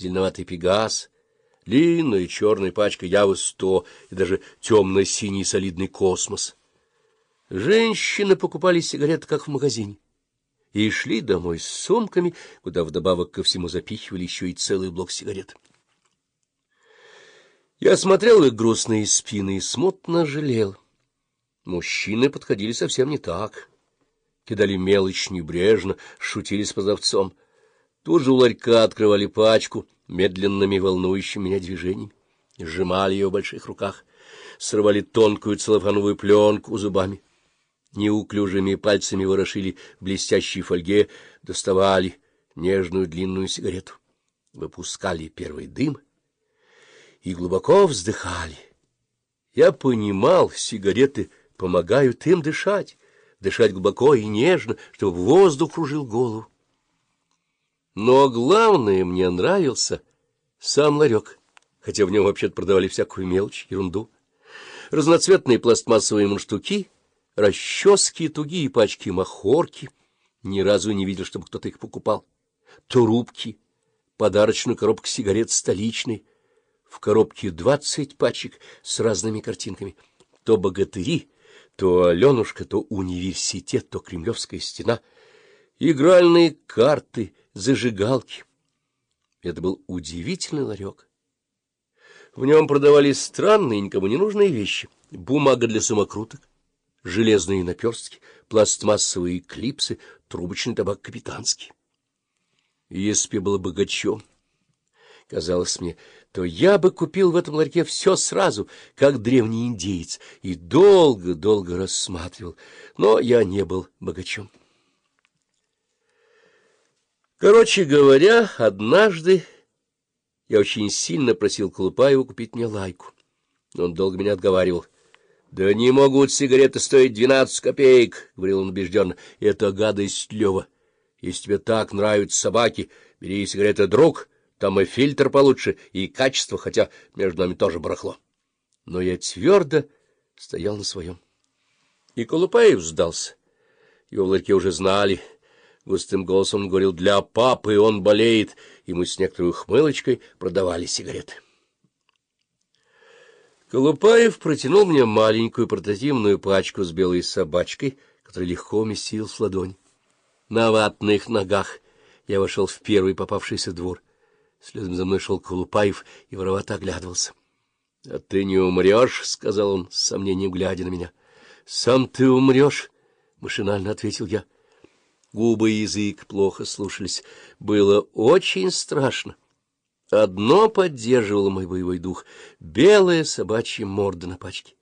зеленоватый пегас, длинная черная пачка Явы-100 и даже темно-синий солидный космос. Женщины покупали сигареты, как в магазине, и шли домой с сумками, куда вдобавок ко всему запихивали еще и целый блок сигарет. Я смотрел их грустные спины и смутно жалел. Мужчины подходили совсем не так. Кидали мелочь небрежно, шутили с продавцом. Тут же у ларька открывали пачку медленными волнующими меня движениями, сжимали ее в больших руках, срывали тонкую целлофановую пленку зубами. Неуклюжими пальцами ворошили в блестящей фольге, доставали нежную длинную сигарету, выпускали первый дым и глубоко вздыхали. Я понимал, сигареты помогают им дышать, дышать глубоко и нежно, чтобы воздух кружил голову. Но главное, мне нравился сам ларек, хотя в нем вообще-то продавали всякую мелочь, ерунду. Разноцветные пластмассовые мундштуки, расчески, тугие пачки махорки. Ни разу не видел, чтобы кто-то их покупал. Трубки, подарочную коробку сигарет столичной. В коробке двадцать пачек с разными картинками. То богатыри, то Аленушка, то университет, то Кремлевская стена. Игральные карты — зажигалки. Это был удивительный ларек. В нем продавались странные, никому не нужные вещи. Бумага для самокруток, железные наперстки, пластмассовые клипсы, трубочный табак капитанский. Если бы я был богачом, казалось мне, то я бы купил в этом ларьке все сразу, как древний индеец, и долго-долго рассматривал, но я не был богачом. Короче говоря, однажды я очень сильно просил Колупаева купить мне лайку. Но он долго меня отговаривал. — Да не могут сигареты стоить двенадцать копеек, — говорил он убежденно. — Это гадость, Лева. Если тебе так нравятся собаки, бери сигареты «Друг», там и фильтр получше, и качество, хотя между нами тоже барахло. Но я твердо стоял на своем. И Колупаев сдался. Его в ларьке уже знали — Густым голосом он говорил, для папы он болеет, и мы с некоторой ухмылочкой продавали сигареты. Колупаев протянул мне маленькую портативную пачку с белой собачкой, которая легко уместилась в ладонь. На ватных ногах я вошел в первый попавшийся двор. Следом за мной шел Колупаев и воровато оглядывался. — А ты не умрешь, — сказал он, с сомнением глядя на меня. — Сам ты умрешь, — машинально ответил я. Губы и язык плохо слушались. Было очень страшно. Одно поддерживало мой боевой дух — белая собачья морда на пачке.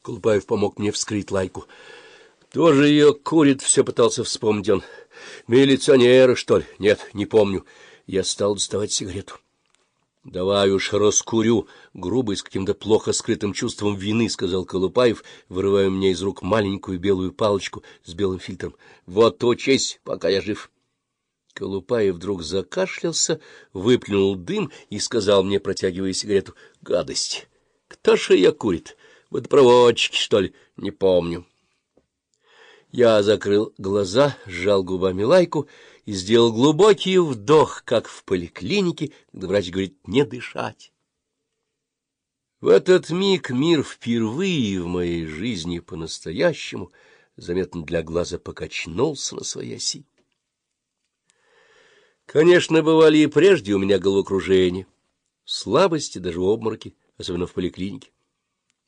Колупаев помог мне вскрыть лайку. Тоже ее курит, все пытался вспомнить он. Милиционеры, что ли? Нет, не помню. Я стал доставать сигарету. — Давай уж раскурю, — грубо и с каким-то плохо скрытым чувством вины, — сказал Колупаев, вырывая мне из рук маленькую белую палочку с белым фильтром. — Вот учись, пока я жив. Колупаев вдруг закашлялся, выплюнул дым и сказал мне, протягивая сигарету, — Гадость! Кто ж ее курит? Водопроводчики, что ли? Не помню. Я закрыл глаза, сжал губами лайку и сделал глубокий вдох, как в поликлинике, когда врач говорит «не дышать». В этот миг мир впервые в моей жизни по-настоящему, заметно для глаза, покачнулся на своей оси. Конечно, бывали и прежде у меня головокружения, слабости, даже обмороки, особенно в поликлинике.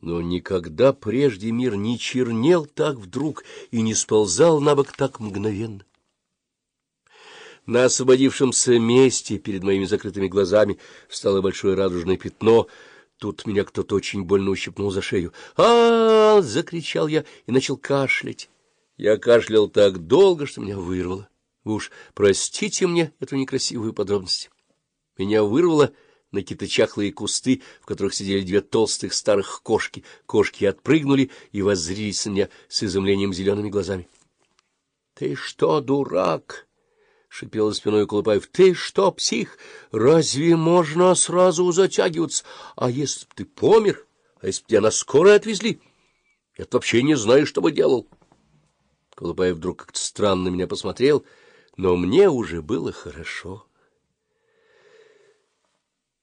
Но никогда прежде мир не чернел так вдруг и не сползал на бок так мгновенно. На освободившемся месте перед моими закрытыми глазами встало большое радужное пятно. Тут меня кто-то очень больно ущипнул за шею. а, -а, -а закричал я и начал кашлять. Я кашлял так долго, что меня вырвало. Вы уж простите мне эту некрасивую подробность. Меня вырвало на какие-то чахлые кусты, в которых сидели две толстых старых кошки. Кошки отпрыгнули и воззрились на меня с изумлением зелеными глазами. — Ты что, дурак? — шипел спиной Колупаев. — Ты что, псих? Разве можно сразу затягиваться? А если б ты помер? А если б тебя на скорой отвезли? Я вообще не знаю, что бы делал. Колупаев вдруг как-то странно меня посмотрел, но мне уже было хорошо.